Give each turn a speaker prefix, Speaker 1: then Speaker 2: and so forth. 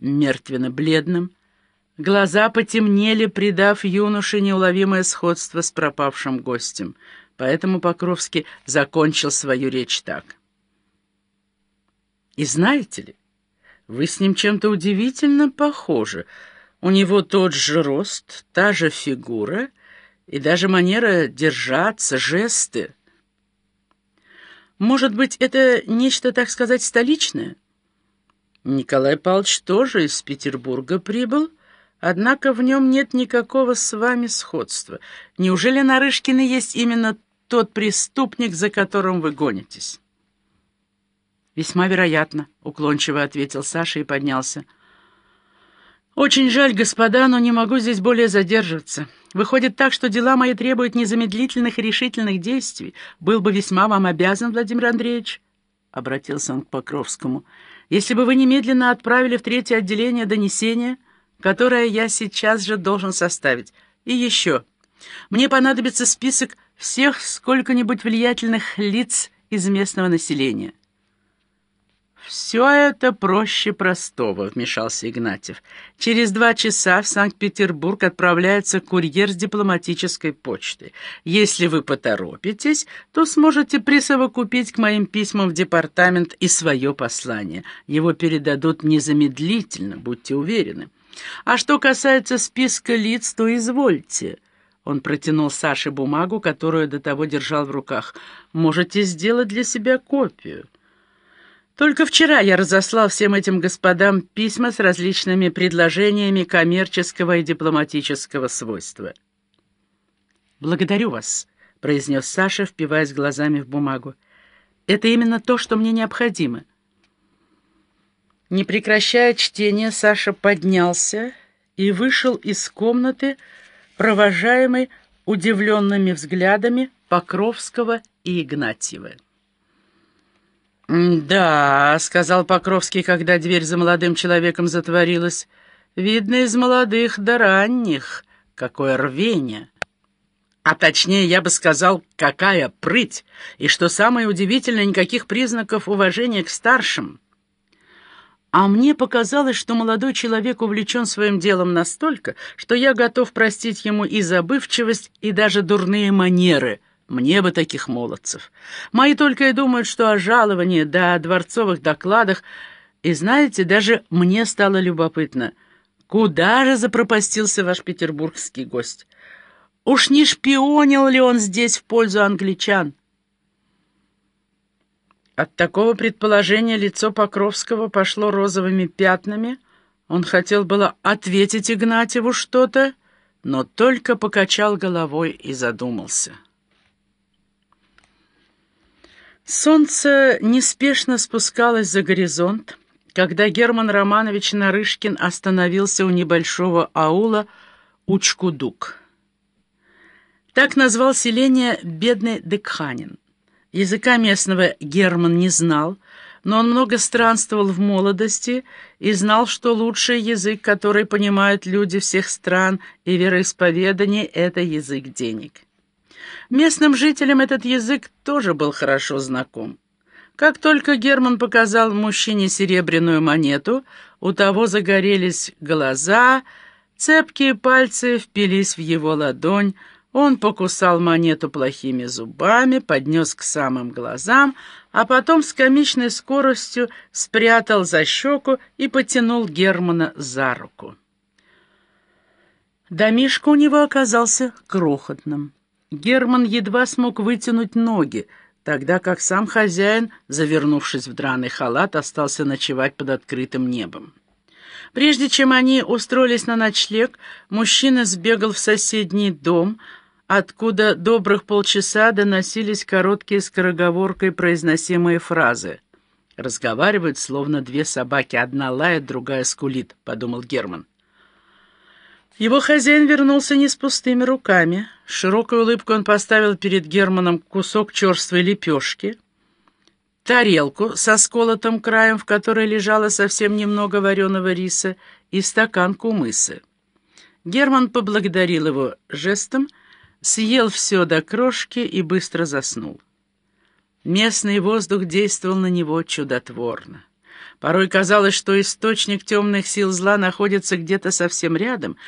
Speaker 1: мертвенно-бледным. Глаза потемнели, придав юноше неуловимое сходство с пропавшим гостем. Поэтому Покровский закончил свою речь так. «И знаете ли, вы с ним чем-то удивительно похожи. У него тот же рост, та же фигура и даже манера держаться, жесты. Может быть, это нечто, так сказать, столичное? Николай Павлович тоже из Петербурга прибыл, однако в нем нет никакого с вами сходства. Неужели Нарышкина есть именно тот преступник, за которым вы гонитесь?» «Весьма вероятно», — уклончиво ответил Саша и поднялся. «Очень жаль, господа, но не могу здесь более задерживаться. Выходит так, что дела мои требуют незамедлительных и решительных действий. Был бы весьма вам обязан, Владимир Андреевич», — обратился он к Покровскому, «если бы вы немедленно отправили в третье отделение донесение, которое я сейчас же должен составить. И еще. Мне понадобится список всех сколько-нибудь влиятельных лиц из местного населения». «Все это проще простого», — вмешался Игнатьев. «Через два часа в Санкт-Петербург отправляется курьер с дипломатической почты. Если вы поторопитесь, то сможете присовокупить к моим письмам в департамент и свое послание. Его передадут незамедлительно, будьте уверены. А что касается списка лиц, то извольте». Он протянул Саше бумагу, которую до того держал в руках. «Можете сделать для себя копию». Только вчера я разослал всем этим господам письма с различными предложениями коммерческого и дипломатического свойства. «Благодарю вас», — произнес Саша, впиваясь глазами в бумагу. «Это именно то, что мне необходимо». Не прекращая чтения, Саша поднялся и вышел из комнаты, провожаемый удивленными взглядами Покровского и Игнатьева. «Да», — сказал Покровский, когда дверь за молодым человеком затворилась, — «видно, из молодых до ранних. Какое рвение!» А точнее, я бы сказал, какая прыть, и, что самое удивительное, никаких признаков уважения к старшим. А мне показалось, что молодой человек увлечен своим делом настолько, что я готов простить ему и забывчивость, и даже дурные манеры — мне бы таких молодцев. Мои только и думают, что о жаловании да о дворцовых докладах. И знаете, даже мне стало любопытно, куда же запропастился ваш петербургский гость? Уж не шпионил ли он здесь в пользу англичан? От такого предположения лицо Покровского пошло розовыми пятнами. Он хотел было ответить Игнатьеву что-то, но только покачал головой и задумался. Солнце неспешно спускалось за горизонт, когда Герман Романович Нарышкин остановился у небольшого аула Учкудук. Так назвал селение бедный Декханин. Языка местного Герман не знал, но он много странствовал в молодости и знал, что лучший язык, который понимают люди всех стран и вероисповеданий, — это язык денег. Местным жителям этот язык тоже был хорошо знаком. Как только Герман показал мужчине серебряную монету, у того загорелись глаза, цепкие пальцы впились в его ладонь, он покусал монету плохими зубами, поднес к самым глазам, а потом с комичной скоростью спрятал за щеку и потянул Германа за руку. Домишко у него оказался крохотным. Герман едва смог вытянуть ноги, тогда как сам хозяин, завернувшись в драный халат, остался ночевать под открытым небом. Прежде чем они устроились на ночлег, мужчина сбегал в соседний дом, откуда добрых полчаса доносились короткие скороговоркой произносимые фразы. «Разговаривают, словно две собаки, одна лает, другая скулит», — подумал Герман. Его хозяин вернулся не с пустыми руками. С широкой улыбкой он поставил перед Германом кусок черствой лепешки, тарелку со сколотым краем, в которой лежало совсем немного вареного риса, и стакан кумыса. Герман поблагодарил его жестом, съел все до крошки и быстро заснул. Местный воздух действовал на него чудотворно. Порой казалось, что источник темных сил зла находится где-то совсем рядом,